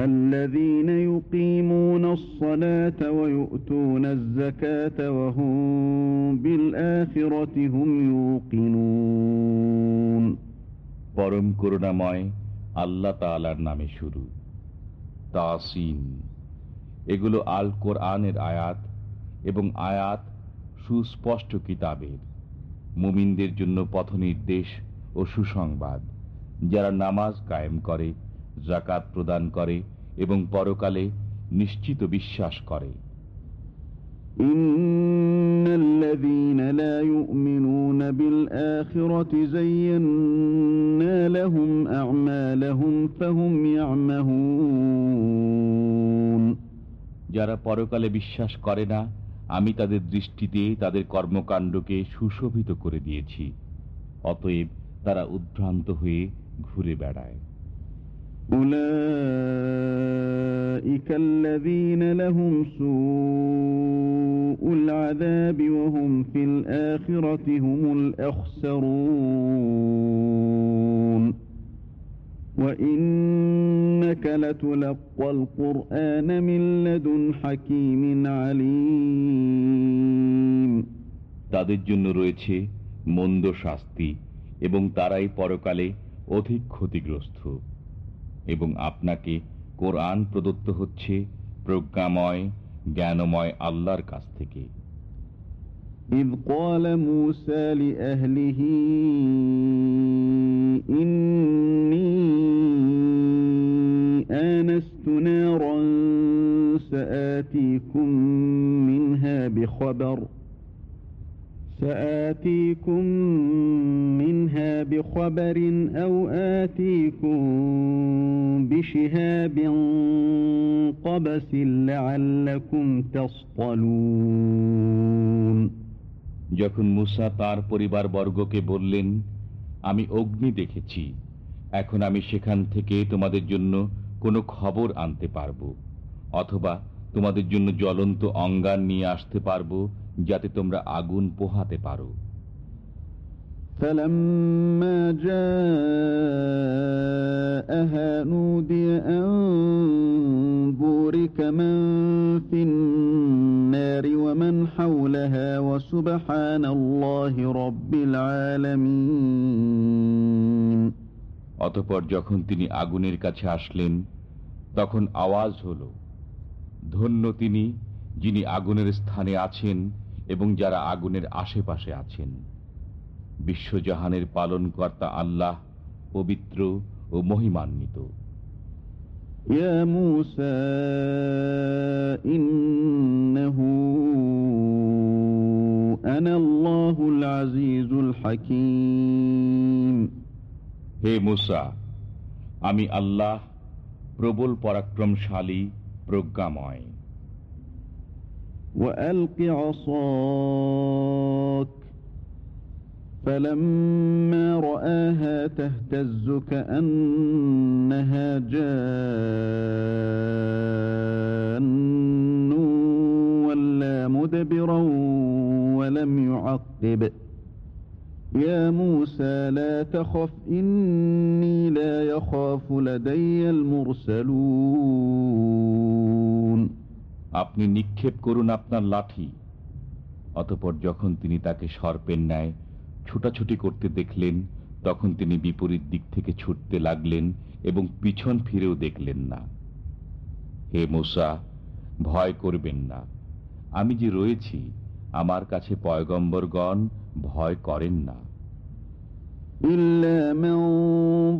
الذين يقيمون الصلاة ويؤتون الزكاة وهم بالآخرة هم يوقنون পরম করুণাময় আল্লাহ তাআলার নামে শুরু তাসিন এগুলো আল কোরআনের আয়াত এবং আয়াত সুস্পষ্ট কিতাবের মুমিনদের জন্য পথনির্দেশ ও সুসংবাদ যারা নামাজ কায়েম করে জাকাত প্রদান করে এবং পরকালে নিশ্চিত বিশ্বাস করে إن الذين لا يؤمنون بالآخرة زينا لهم أعمالهم فهم يعمهون যারা পরকালে বিশ্বাস করে না আমি তাদের দৃষ্টিতে তাদের কর্মকাণ্ডকে সুশোভিত করে দিয়েছি অতএব তারা উদ্ভ্রান্ত হয়ে ঘুরে বেড়ায় أولئك الذين لهم سوء العذاب وهم في الآخرة هم الأخسرون وإنك لتلقى القرآن من لدن حكيم عليم তাদের জন্য রয়েছে মন্দ শাস্তি এবং তারাই পরকালে অধিক ক্ষতিগ্রস্ত এবং আপনাকে কোরআন প্রদত্ত হচ্ছে প্রজ্ঞাময় জ্ঞানময় আল্লাহর কাছ থেকে إذ قال موسى لأهله إني آنست نارا سآتيكم منها بخبر سآتيكم منها بخبر أو آتيكم بشهاب قبس لعلكم تصطلون যখন মুসা তার পরিবার বর্গকে বললেন আমি অগ্নি দেখেছি এখন আমি সেখান থেকে তোমাদের জন্য কোনো খবর আনতে পারবো অথবা তোমাদের জন্য জ্বলন্ত অঙ্গার নিয়ে আসতে পারবো যাতে তোমরা আগুন পোহাতে পারো فلما جاءها نودي أن بورك من في النار ومن حولها وسبحان الله رب العالمين অতপর যখন তিনি আগুনের কাছে আসলেন তখন আওয়াজ হল ধন্য তিনি যিনি আগুনের স্থানে আছেন এবং যারা আগুনের আশেপাশে আছেন বিশ্বজাহানের পালনকর্তা আল্লাহ পবিত্র ও মহিমান্বিত يا موسى إنه أنا الله العزيز الحكيم হে মুসা আমি আল্লাহ প্রবল পরাক্রমশালী প্রজ্ঞাময় وألق عصاك فلما رآها تهتز كأنها جان ولا مدبرا ولم يعقب يا موسى لا تخف إني لا يخاف لدي المرسلون আপনি নিক্ষেপ করুন আপনার লাঠি অতপর যখন তিনি তাকে সর্পের ন্যায় ছুটাছুটি করতে দেখলেন তখন তিনি বিপরীত দিক থেকে ছুটতে লাগলেন এবং পিছন ফিরেও দেখলেন না হে মোসা ভয় করবেন না আমি যে রয়েছি আমার কাছে পয়গম্বরগণ ভয় করেন না إلا من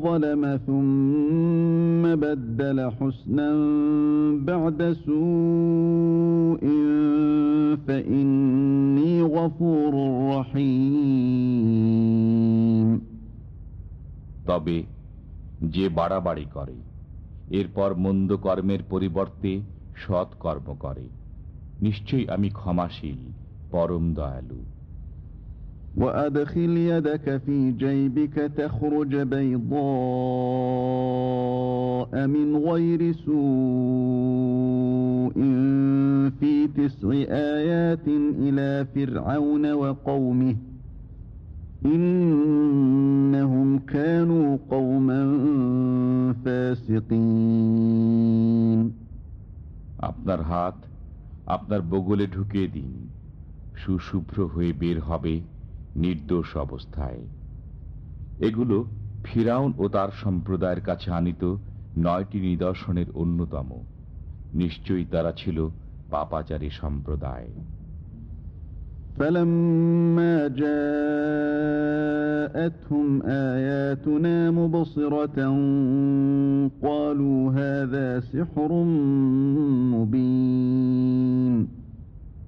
ظلم ثم بدل حسنا بعد سوء فإني غفور رحيم তবে যে বাড়াবাড়ি করে এরপর মন্দ কর্মের পরিবর্তে সৎ কর্ম করে নিশ্চয়ই আমি ক্ষমাশীল পরম দয়ালু وأدخل يدك في جيبك تخرج بيضاء من غير سوء في تسع آيات إلى فرعون وقومه إنهم كانوا قوما فاسقين আপনার হাত আপনার বগলে ঢুকিয়ে দিন সুশুভ্র হয়ে বের হবে নির্দোষ অবস্থায় এগুলো ফিরাউন ও তার সম্প্রদায়ের কাছে আনিত নয়টি নিদর্শনের অন্যতম নিশ্চয়ই তারা ছিল পাপাচারী সম্প্রদায় فلما جاءتهم آياتنا مبصرة قالوا هذا سحر مبين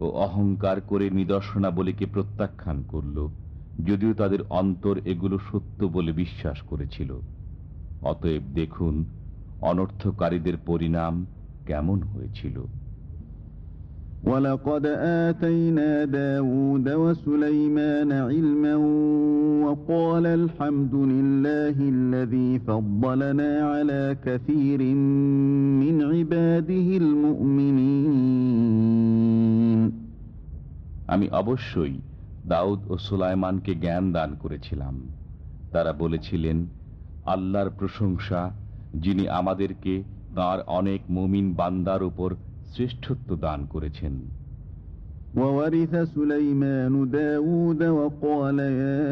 ও অহংকার করে নিদর্শনাবলীকে প্রত্যাখ্যান করল, যদিও তাদের অন্তর এগুলো সত্য বলে বিশ্বাস করেছিল। অতএব দেখুন, অনর্থকারীদের পরিণাম কেমন হয়েছিল। ولقد آتينا داود وسليمان علما وقال الحمد لله الذي فضلنا على كثير من عباده المؤمنين আমি অবশ্যই দাউদ ও সুলাইমানকে জ্ঞান দান করেছিলাম তারা বলেছিলেন আল্লাহর প্রশংসা যিনি আমাদেরকে তার অনেক মুমিন বান্দার উপর শ্রেষ্ঠত্ব দান করেছেন وورث سليمان داود وقال يا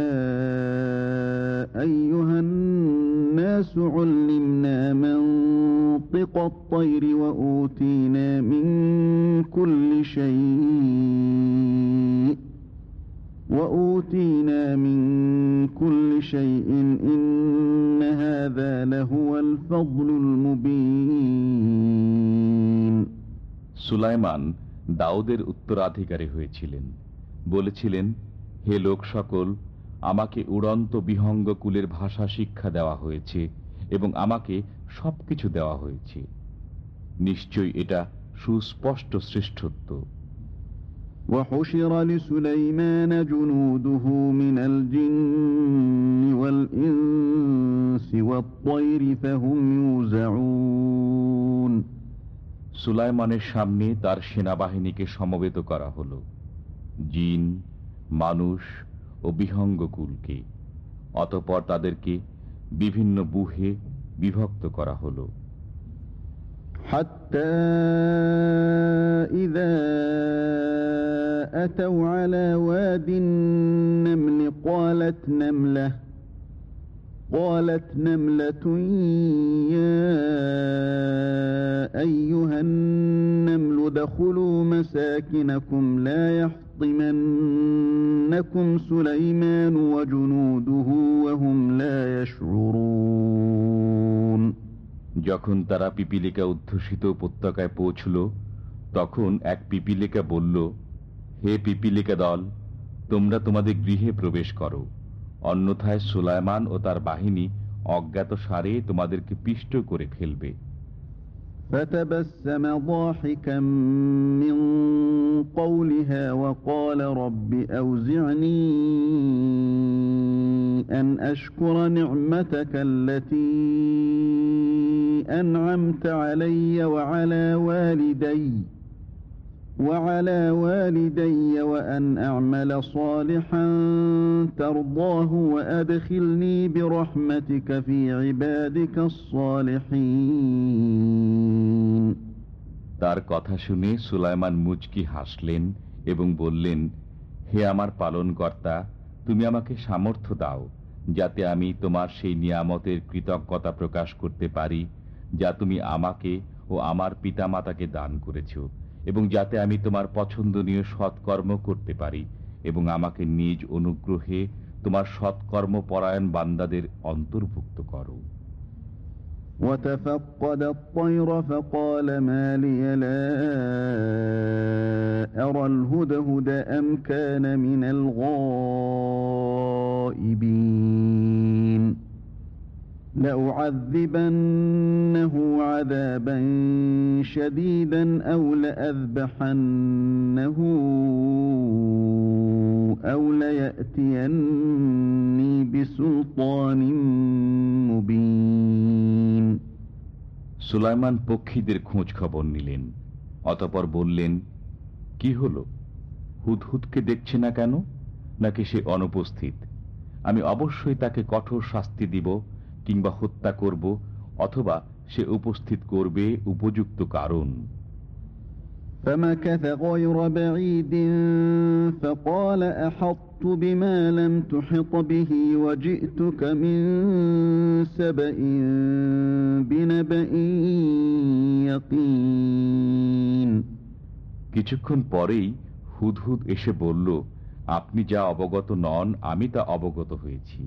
أيها الناس علمنا منطق الطير وأوتينا من كل شيء وأوتينا من كل شيء إن هذا لهو الفضل المبين সুলাইমান দাউদের উত্তরাধিকারী হয়েছিলেন বলেছিলেন হে লোক সকল আমাকে উড়ন্ত বিহঙ্গ কুলের ভাষা শিক্ষা দেওয়া হয়েছে এবং আমাকে সবকিছু দেওয়া হয়েছে নিশ্চয়ই এটা সুস্পষ্ট শ্রেষ্ঠত্ব وحشر لسليمان جنوده من الجن والإنس والطير فهم يوزعون সুলাইমানের সামনে তার সেনাবাহিনীকে সমবেত করা হলো জিন মানুষ ও বিহঙ্গকুলকে অতপর তাদেরকে বিভিন্ন বুহে বিভক্ত করা হলো حتى إذا أتوا على واد النمل قالت نملة قالت نملة يا أيها النمل ادخلوا مساكنكم لا يحطمنكم سليمان وجنوده وهم لا يشعرون যখন তারা পিপিলিকা উদ্ধূষিত উপত্যকায় পৌঁছল তখন এক পিপিলিকা বলল হে পিপিলিকা দল তোমরা তোমাদের গৃহে প্রবেশ করো অন্যথায় সুলাইমান ও তার বাহিনী অজ্ঞাত সারে তোমাদেরকে পিষ্ট করে ফেলবে فتبسم ضاحكا من قولها وقال رب أوزعني أن أشكر نعمتك التي أنعمت علي وعلى والدي وعلى والدي وأن أعمل صالحا ترضاه وأدخلني برحمتك في عبادك الصالحين তার কথা শুনে সুলাইমান মুচকি হাসলেন এবং বললেন হে আমার পালনকর্তা তুমি আমাকে সামর্থ্য দাও যাতে আমি তোমার সেই নিয়ামতের কৃতজ্ঞতা প্রকাশ করতে পারি যা তুমি আমাকে ও আমার পিতামাতাকে দান করেছ এবং যাতে আমি তোমার পছন্দনীয় সৎকর্ম করতে পারি এবং আমাকে নিজ অনুগ্রহে তোমার সৎকর্ম পরায়ণ বান্দাদের অন্তর্ভুক্ত করো وتفقد الطير فقال ما لي لا أرى الهدهد أم كان من الغائبين لأعذبنه عذابا شديدا أو لأذبحنه أو ليأتيني بسلطان مبين সুলাইমান পক্ষীদের খোঁজ খবর নিলেন অতপর বললেন কি হলো হুদহুদকে দেখছে না কেন নাকি সে অনুপস্থিত আমি অবশ্যই তাকে কঠোর শাস্তি দিব কিংবা হত্যা করব অথবা সে উপস্থিত করবে উপযুক্ত কারণ فمكث غير بعيد فقال أحطت بما لم تحط به وجئتك من سبأ بنبأ يقين কিছুক্ষণ পরেই হুদহুদ এসে বলল আপনি যা অবগত নন আমি তা অবগত হয়েছি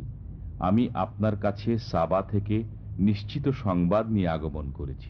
আমি আপনার কাছে সাবা থেকে নিশ্চিত সংবাদ নিয়ে আগমন করেছি।